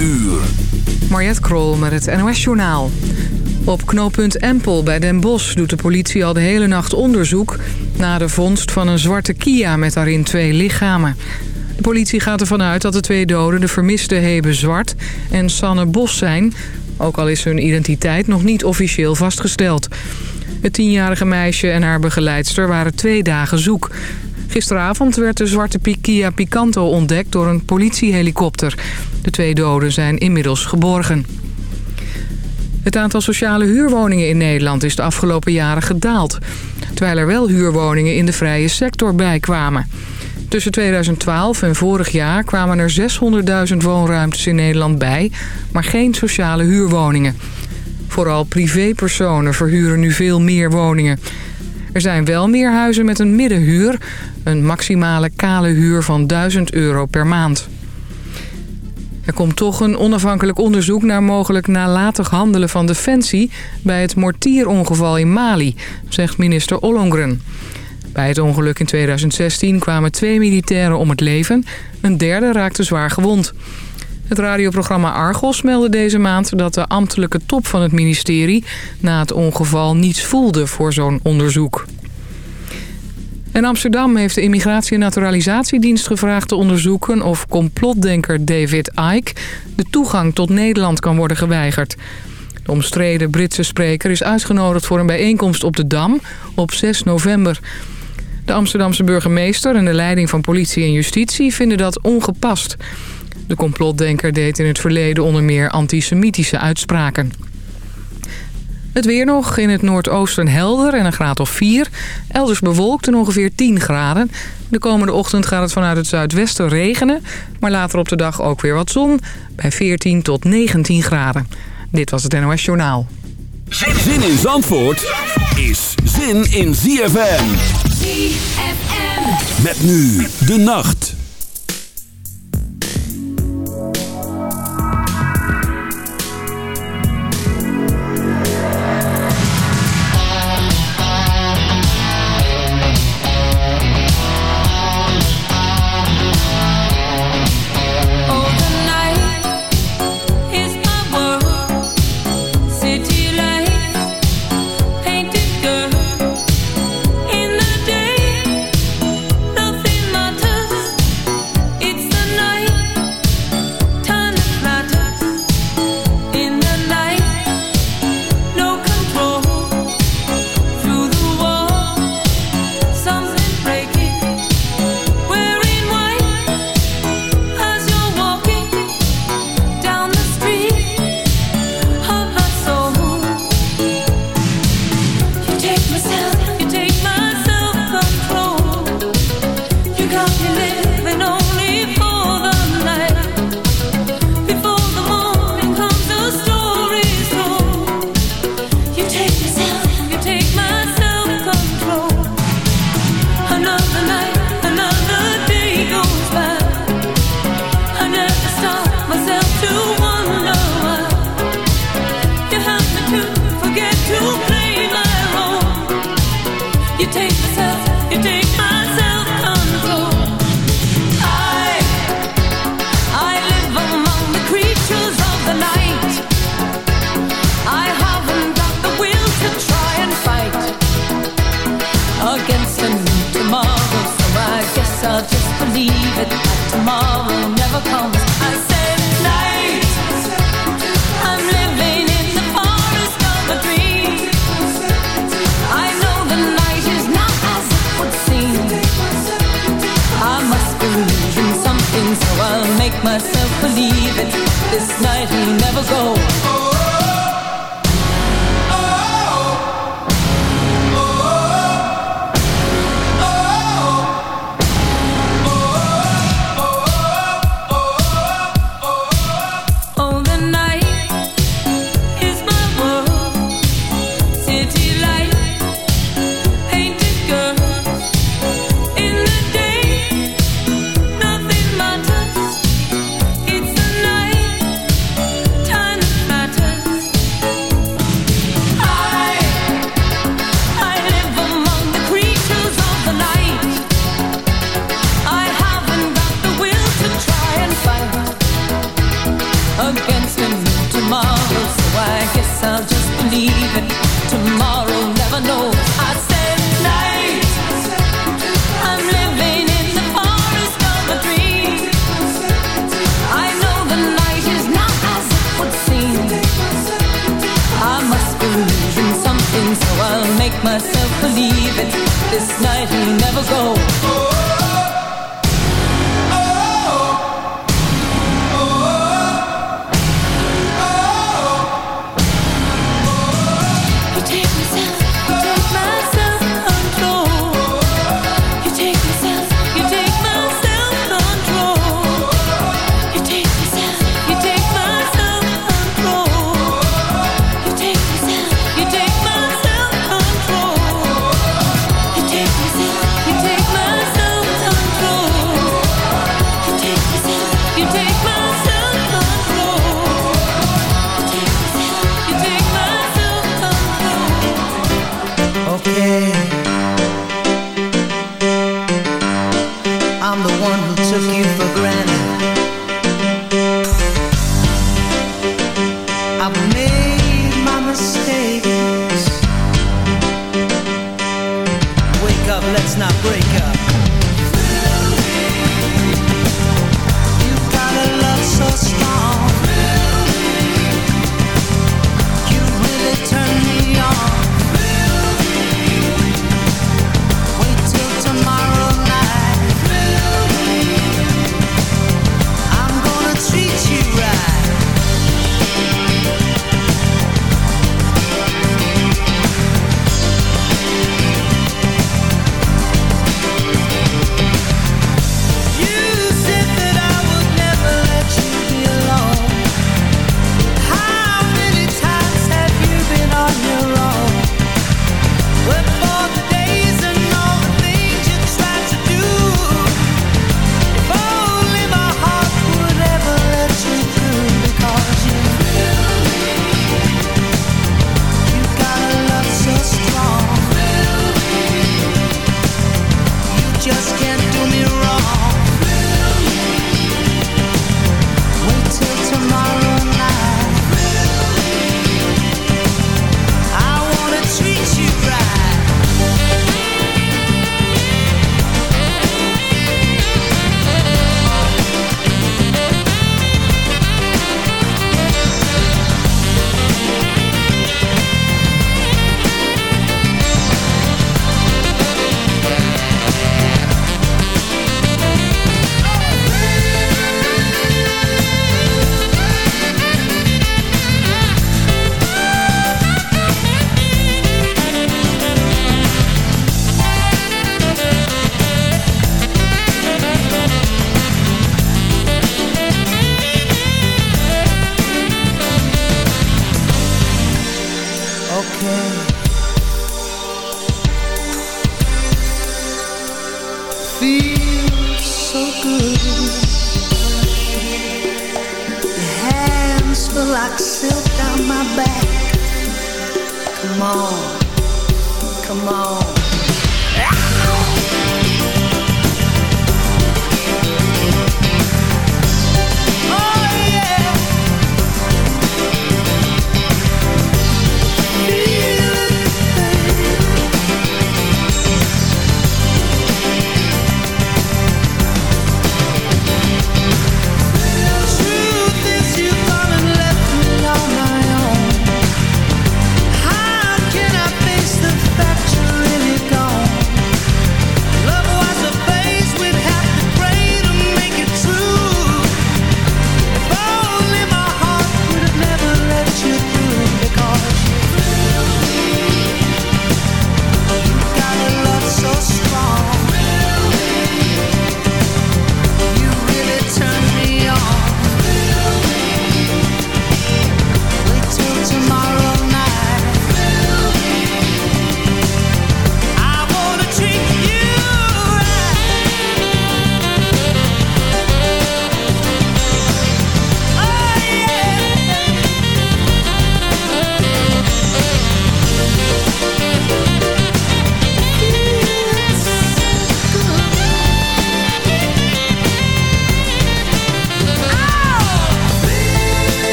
uur. Krol met het NOS Journaal. Op knooppunt Empel bij Den Bosch doet de politie al de hele nacht onderzoek... na de vondst van een zwarte Kia met daarin twee lichamen. De politie gaat ervan uit dat de twee doden de vermiste Hebe Zwart en Sanne Bos zijn... ook al is hun identiteit nog niet officieel vastgesteld. Het tienjarige meisje en haar begeleidster waren twee dagen zoek. Gisteravond werd de zwarte Kia Picanto ontdekt door een politiehelikopter. De twee doden zijn inmiddels geborgen. Het aantal sociale huurwoningen in Nederland is de afgelopen jaren gedaald. Terwijl er wel huurwoningen in de vrije sector bijkwamen. Tussen 2012 en vorig jaar kwamen er 600.000 woonruimtes in Nederland bij... maar geen sociale huurwoningen. Vooral privépersonen verhuren nu veel meer woningen. Er zijn wel meer huizen met een middenhuur. Een maximale kale huur van 1000 euro per maand. Er komt toch een onafhankelijk onderzoek naar mogelijk nalatig handelen van Defensie... bij het mortierongeval in Mali, zegt minister Ollongren. Bij het ongeluk in 2016 kwamen twee militairen om het leven. Een derde raakte zwaar gewond. Het radioprogramma Argos meldde deze maand dat de ambtelijke top van het ministerie... na het ongeval niets voelde voor zo'n onderzoek. En Amsterdam heeft de Immigratie- en Naturalisatiedienst gevraagd te onderzoeken... of complotdenker David Icke de toegang tot Nederland kan worden geweigerd. De omstreden Britse spreker is uitgenodigd voor een bijeenkomst op de Dam op 6 november. De Amsterdamse burgemeester en de leiding van politie en justitie vinden dat ongepast... De complotdenker deed in het verleden onder meer antisemitische uitspraken. Het weer nog. In het noordoosten helder en een graad of 4. Elders bewolkt en ongeveer 10 graden. De komende ochtend gaat het vanuit het zuidwesten regenen. Maar later op de dag ook weer wat zon. Bij 14 tot 19 graden. Dit was het NOS Journaal. Zin in Zandvoort is zin in ZFM. ZFM. Met nu de nacht. never go.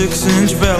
six inch belt.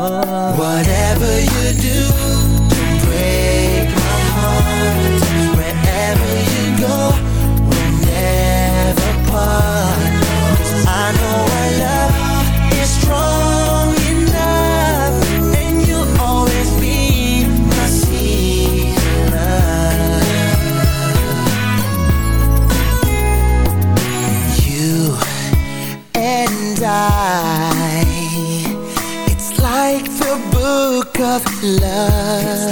Whatever you do love.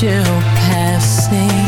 still passing.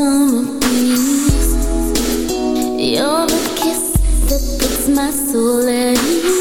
summer breeze. You're the kiss that puts my soul at ease.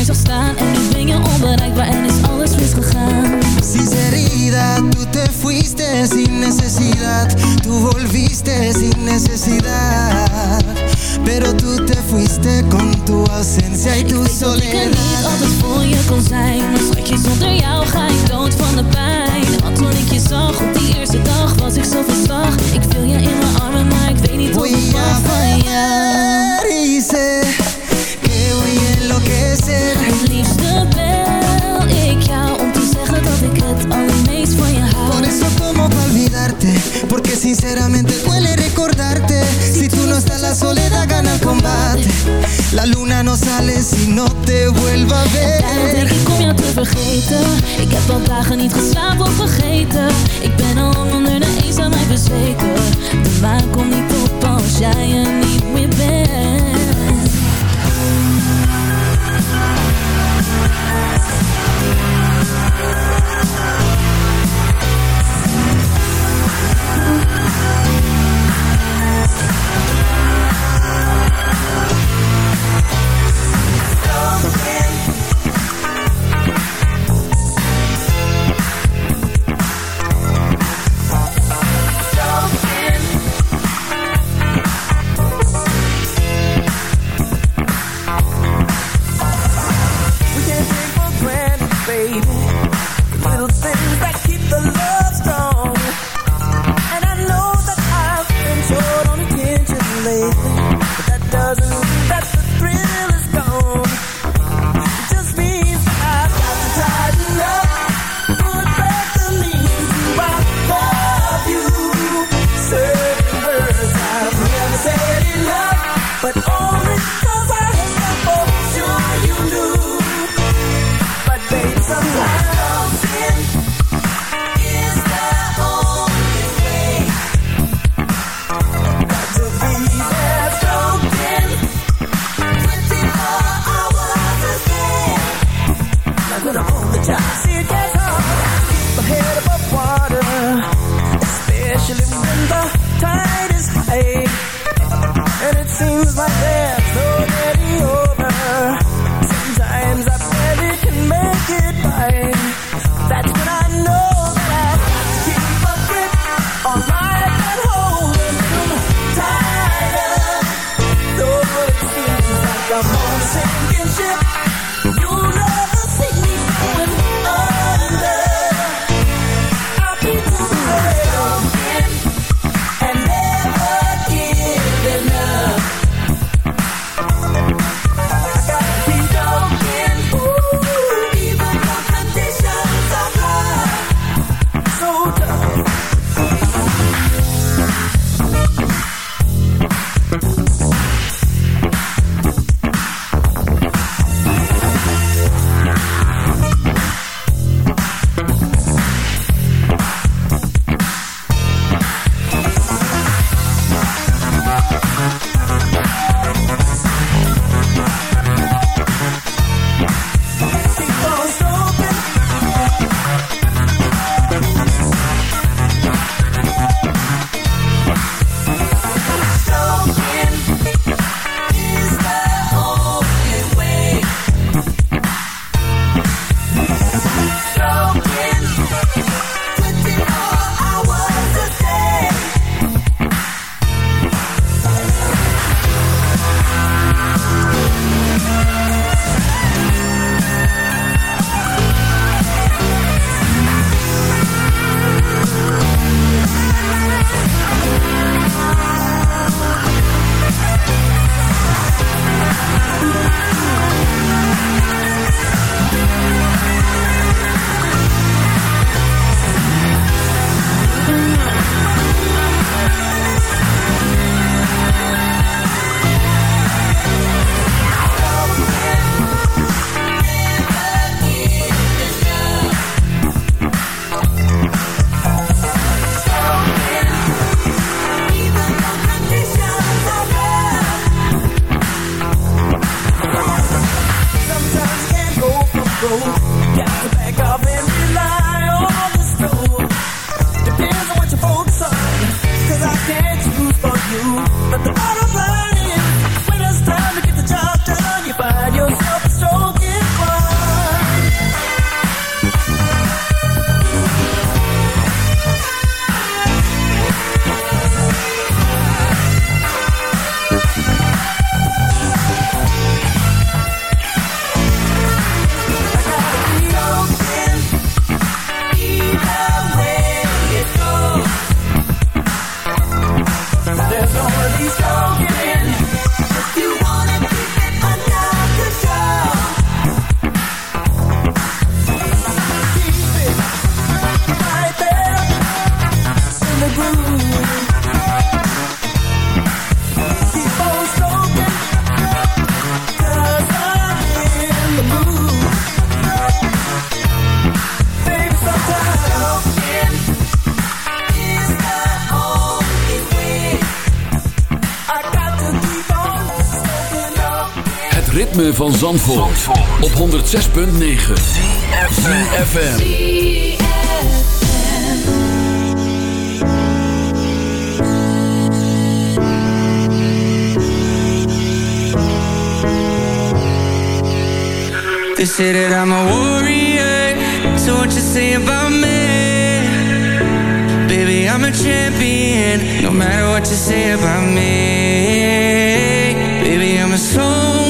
Ik jou show. Van Zandvoort, op 106.9 CFFM They say that I'm a warrior. So what you say about me? Baby, I'm a champion. No matter what you say about me. Baby, I'm a soldier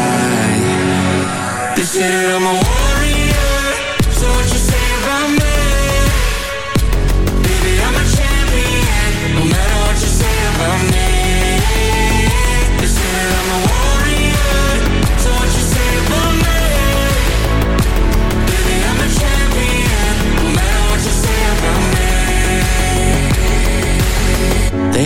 They say that I'm a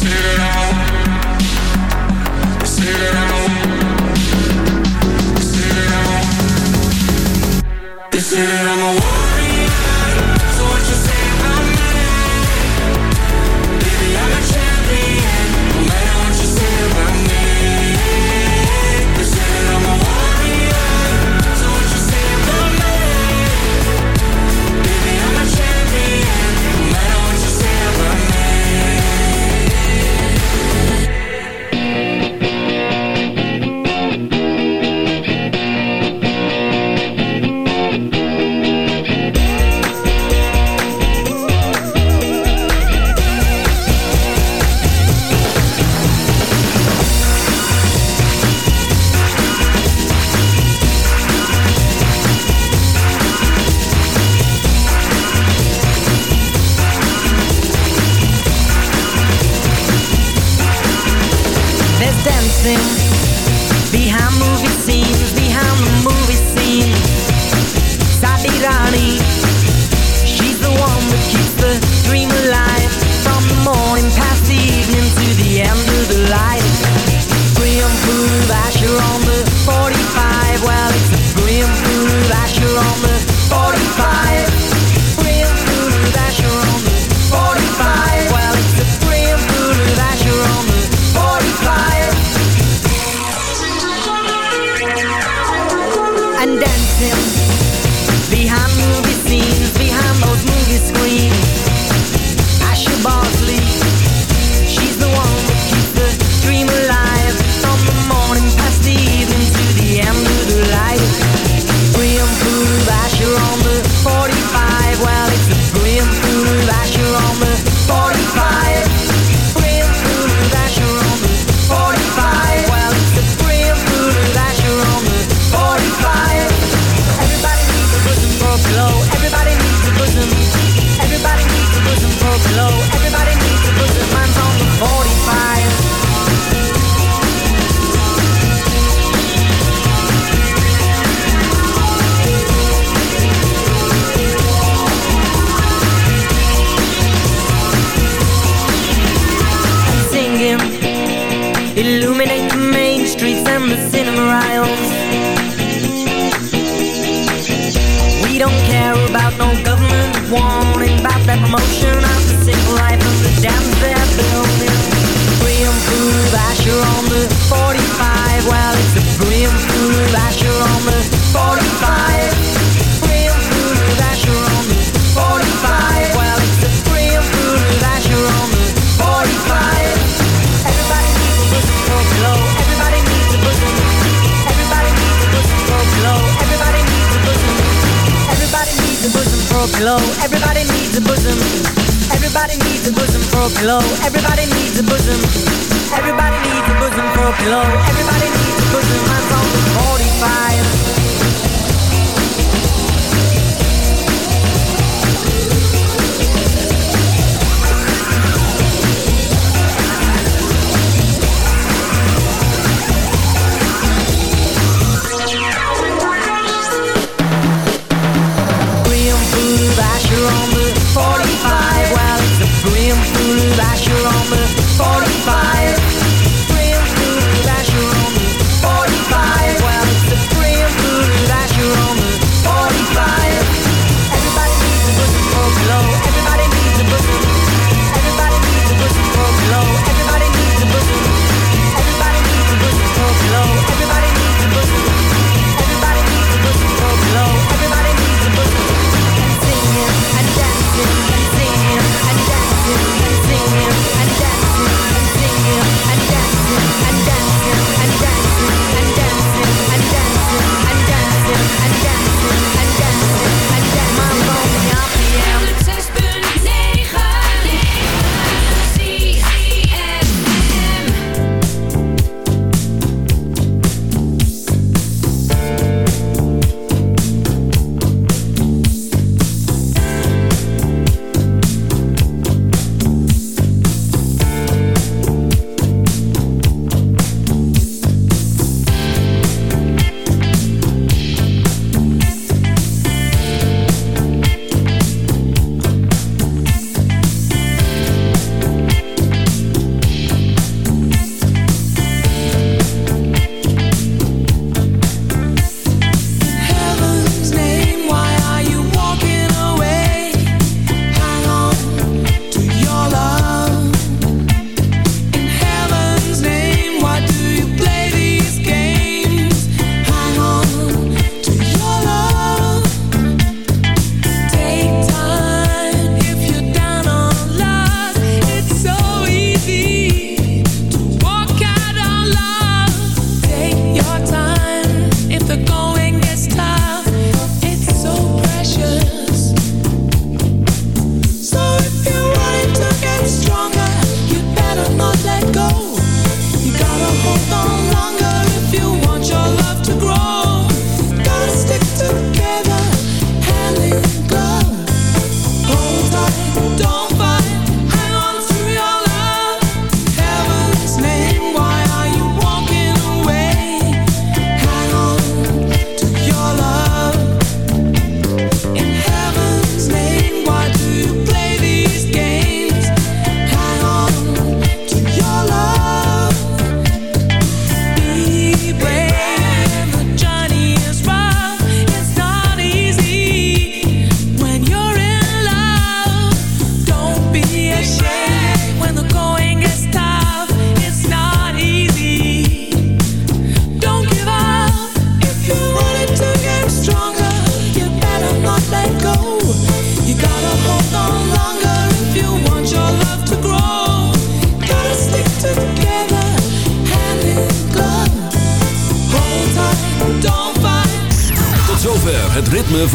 Say that I'm Say that I'm